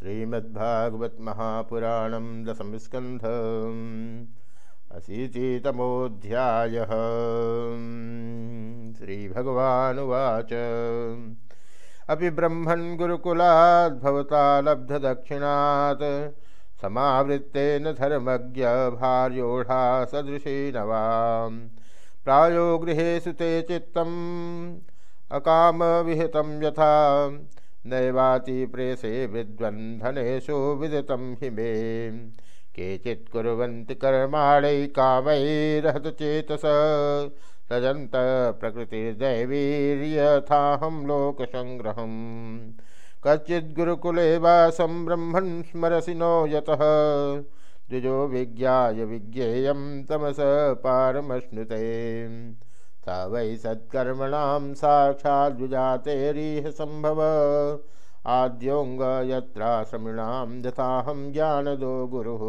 श्रीमद्भागवत महापुराण दशम स्कंध अशीतितमोध्याय श्रीभगवानुवाच। अभी ब्रह्मन् गुरुकुलाद्भवता लब्धदक्षिणात्, समावृत्तेन धर्मज्ञ भार्योढ़ा सदृशी नवाम् प्रायो गृहेषु ते चित्तम् अकामविहितं यथा नैवाति प्रेसे विद्वन्धनेषु विदितं हि मे। केचित् कुर्वन्ति कर्माणै कामैरहत चेतस। तजन्त प्रकृतिर्दैवीर्यथाहं लोकसङ्ग्रहम्। कच्चिद्गुरुकुले वासं ब्रह्मन् स्मरसि नो यतः। द्विजो विज्ञाय विज्ञेयं तमस पारमश्नुते। स वै सत्कर्मणां साक्षाद्विजातेरिह सम्भव आद्योऽङ्ग यत्राश्रमिणां यथाहं ज्ञानदो गुरुः।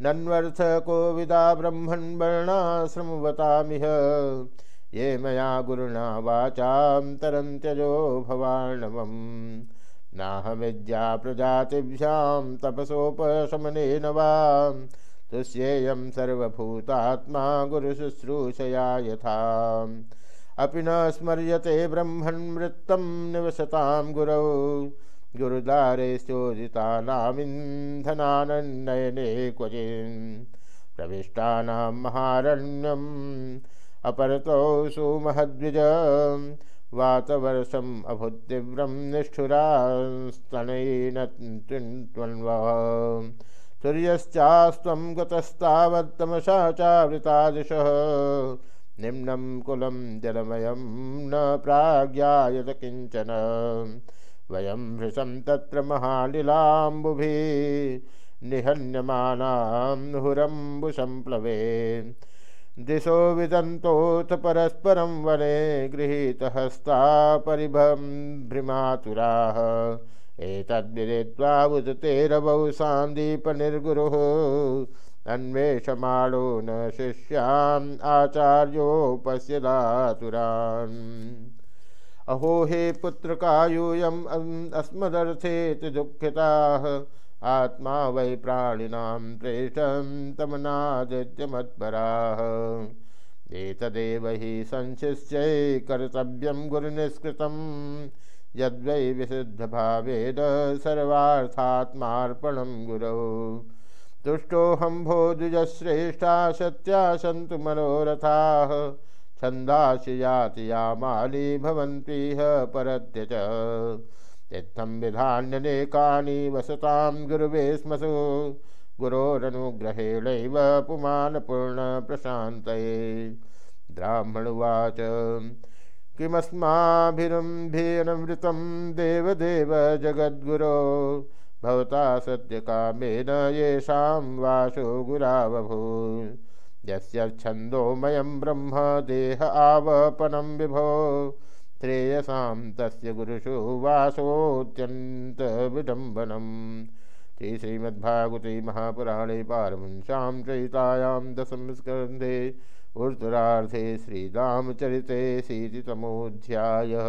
नन्वर्थ कोविदा ब्रह्मन् वर्णाश्रमवतामिह। ये मया गुरुणा वाचां तरन्त्यजो भवाणवम् नाहमिद्या प्रजातिभ्यां तपसोपशमनेन वा तुष्येयं सर्वभूतात्मा गुरुशुश्रूषया यथा। अपि न स्मर्यते ब्रह्मन्मृत्तं निवसतां गुरौ। गुरुद्वारे चोदितानामिन्धनानन्नयने क्वचिन्। प्रविष्टानां महारण्यम् अपरतो सुमहद्विज। वातवर्षम् अभूतीव्रं निष्ठुरास्तनैन त्वन्वः सूर्यश्चास्त्वं गतस्तावत्तमसा चावृतादिशः निम्नं कुलं जलमयं न प्राज्ञायत किंचन। वयं भृशं तत्र महालिलाम्बुभिः, निहन्यमानां दिशो विदन्तोऽथ परस्परं वने गृहीतहस्ता परिभं एतद्विदित्वा उदतेरवौ सान्दीपनिर्गुरुः अन्वेषमाणो न शिष्याम् आचार्योपश्यदातुरान् अहो हे पुत्रकायूयम् अस्मदर्थेति दुःखिताः आत्मा वै प्राणिनां प्रेषं तमनादित्यमत्पराः। एतदेव हि संशिष्यै कर्तव्यं गुरुनिष्कृतम्। यद्वै विशुद्धभावेन सर्वार्थात्मार्पणं गुरौ। तुष्टोऽहं भो द्विजश्रेष्ठा सत्या सन्तु मनोरथाः। छन्दासि याति यामाली भवन्तीह परत्य च इत्थं विधान्यनेकानि वसतां गुरुवे स्मसु। गुरोरनुग्रहेणैव पुमानपूर्णप्रशान्तये ब्राह्मणुवाच किमस्माभिरम्भेनमृतं देवदेव जगद्गुरो। भवता सत्यकामेन येषां वासो गुरावभूत्। यस्य छन्दोमयं ब्रह्म देह आवपनं विभो। श्रेयसां तस्य गुरुषु वासोऽत्यन्तविडम्बनम्। श्रीश्रीमद्भागवते महापुराणे पारमंस्यां चयितायां दशमस्कन्धे उत्तरार्धे श्रीरामचरिते शीतितमोऽध्यायः।